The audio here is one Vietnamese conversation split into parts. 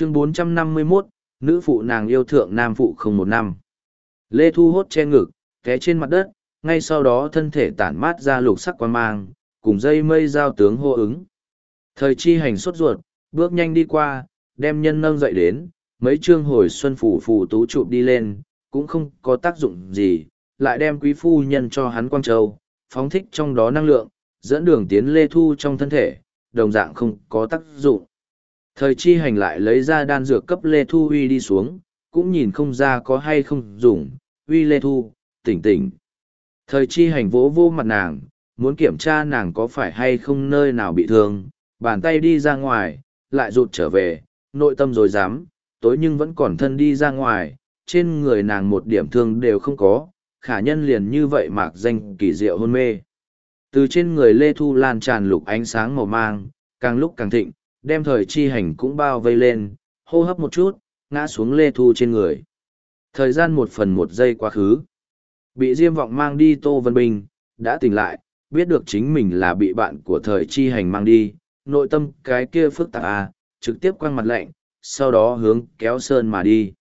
chương 451, nữ phụ nàng yêu thượng nam phụ không một năm. Lê Thu hốt che ngực, té trên mặt đất, ngay sau đó thân thể tản mát ra lục sắc quan mang, cùng dây mây giao tướng hô ứng. Thời chi hành sốt ruột, bước nhanh đi qua, đem nhân nâng dậy đến, mấy chương hồi xuân phủ phủ tú chụp đi lên, cũng không có tác dụng gì, lại đem quý phu nhân cho hắn quang châu, phóng thích trong đó năng lượng, dẫn đường tiến lê thu trong thân thể, đồng dạng không có tác dụng. Thời chi hành lại lấy ra đan dược cấp lê thu uy đi xuống, cũng nhìn không ra có hay không dùng, uy lê thu, tỉnh tỉnh. Thời chi hành vỗ vô mặt nàng, muốn kiểm tra nàng có phải hay không nơi nào bị thương, bàn tay đi ra ngoài, lại rụt trở về, nội tâm rồi dám, tối nhưng vẫn còn thân đi ra ngoài, trên người nàng một điểm thương đều không có, khả nhân liền như vậy mạc danh kỳ diệu hôn mê. Từ trên người Lê Thu lan tràn lục ánh sáng màu mang, càng lúc càng thịnh, đem thời chi hành cũng bao vây lên, hô hấp một chút, ngã xuống Lê Thu trên người. Thời gian một phần một giây quá khứ. Bị Diêm Vọng mang đi Tô Vân Bình, đã tỉnh lại, biết được chính mình là bị bạn của thời chi hành mang đi, nội tâm cái kia phức tạp à, trực tiếp quăng mặt lạnh, sau đó hướng kéo sơn mà đi.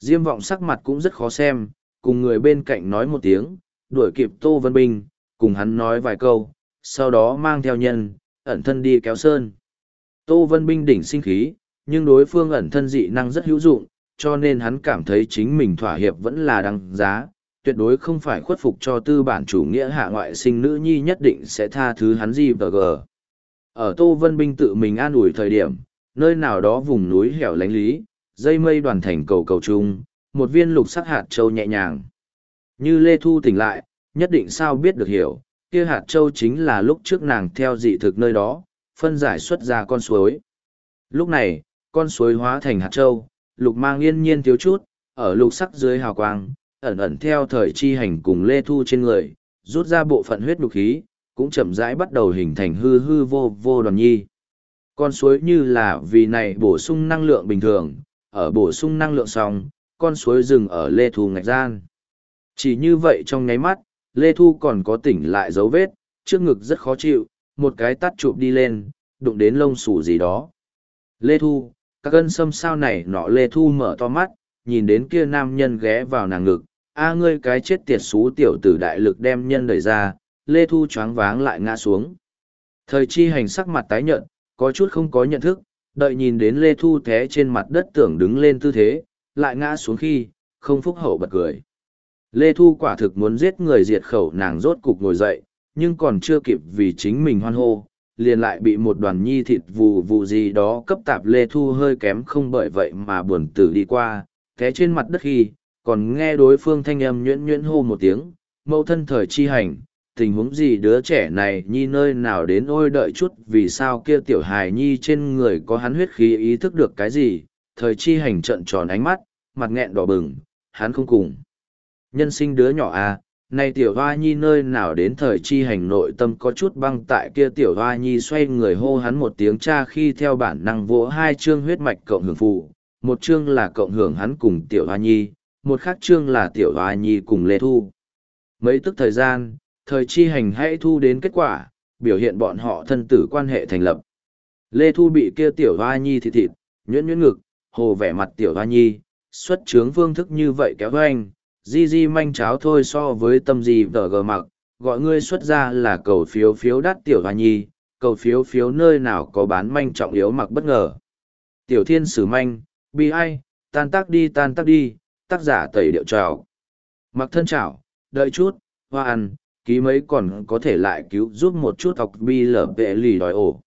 Diêm Vọng sắc mặt cũng rất khó xem, cùng người bên cạnh nói một tiếng, đuổi kịp Tô Vân Bình, cùng hắn nói vài câu, sau đó mang theo nhân, ẩn thân đi kéo sơn. Tô Vân Binh đỉnh sinh khí, nhưng đối phương ẩn thân dị năng rất hữu dụng, cho nên hắn cảm thấy chính mình thỏa hiệp vẫn là đăng giá, tuyệt đối không phải khuất phục cho tư bản chủ nghĩa hạ ngoại sinh nữ nhi nhất định sẽ tha thứ hắn gì bờ gờ. Ở Tô Vân Binh tự mình an ủi thời điểm, nơi nào đó vùng núi hẻo lánh lý, dây mây đoàn thành cầu cầu trung, một viên lục sắc hạt châu nhẹ nhàng. Như Lê Thu tỉnh lại, nhất định sao biết được hiểu, kia hạt châu chính là lúc trước nàng theo dị thực nơi đó, phân giải xuất ra con suối. Lúc này, con suối hóa thành hạt châu, lục mang yên nhiên thiếu chút, ở lục sắc dưới hào quang, ẩn ẩn theo thời chi hành cùng lê thu trên người, rút ra bộ phận huyết nhục khí, cũng chậm rãi bắt đầu hình thành hư hư vô vô đoàn nhi. Con suối như là vì này bổ sung năng lượng bình thường, ở bổ sung năng lượng xong, con suối dừng ở lê thu ngạch gian. Chỉ như vậy trong nháy mắt, lê thu còn có tỉnh lại dấu vết, trước ngực rất khó chịu, một cái tắt chụp đi lên, đụng đến lông xù gì đó. Lê Thu, các cân sâm sao này nọ Lê Thu mở to mắt, nhìn đến kia nam nhân ghé vào nàng ngực, a ngươi cái chết tiệt xú tiểu tử đại lực đem nhân đẩy ra, Lê Thu choáng váng lại ngã xuống. Thời chi hành sắc mặt tái nhợt, có chút không có nhận thức, đợi nhìn đến Lê Thu té trên mặt đất tưởng đứng lên tư thế, lại ngã xuống khi, không phúc hậu bật cười. Lê Thu quả thực muốn giết người diệt khẩu nàng rốt cục ngồi dậy, nhưng còn chưa kịp vì chính mình hoan hô, liền lại bị một đoàn nhi thịt vù vù gì đó cấp tạp lê thu hơi kém không bởi vậy mà buồn tử đi qua, té trên mặt đất khi, còn nghe đối phương thanh âm nhuyễn nhuyễn hô một tiếng, mẫu thân thời chi hành, tình huống gì đứa trẻ này nhi nơi nào đến ôi đợi chút vì sao kia tiểu hài nhi trên người có hắn huyết khí ý thức được cái gì, thời chi hành trận tròn ánh mắt, mặt nghẹn đỏ bừng, hắn không cùng. Nhân sinh đứa nhỏ à, nay tiểu hoa nhi nơi nào đến thời chi hành nội tâm có chút băng tại kia tiểu hoa nhi xoay người hô hắn một tiếng cha khi theo bản năng vỗ hai chương huyết mạch cộng hưởng phụ, một chương là cộng hưởng hắn cùng tiểu hoa nhi, một khác chương là tiểu hoa nhi cùng lê thu. Mấy tức thời gian, thời chi hành hãy thu đến kết quả, biểu hiện bọn họ thân tử quan hệ thành lập. Lê Thu bị kia tiểu hoa nhi thịt thịt, nhuyễn nhuyễn ngực, hồ vẻ mặt tiểu hoa nhi, xuất trướng phương thức như vậy kéo anh, di di manh cháo thôi so với tâm gì vờ gờ mặc, gọi ngươi xuất ra là cầu phiếu phiếu đắt tiểu hoa nhi, cầu phiếu phiếu nơi nào có bán manh trọng yếu mặc bất ngờ. Tiểu thiên sử manh, bi ai, tan tác đi tan tác đi, tác giả tẩy điệu trào. Mặc thân chảo đợi chút, hoa ăn, ký mấy còn có thể lại cứu giúp một chút học bi lở vệ lì đòi ổ.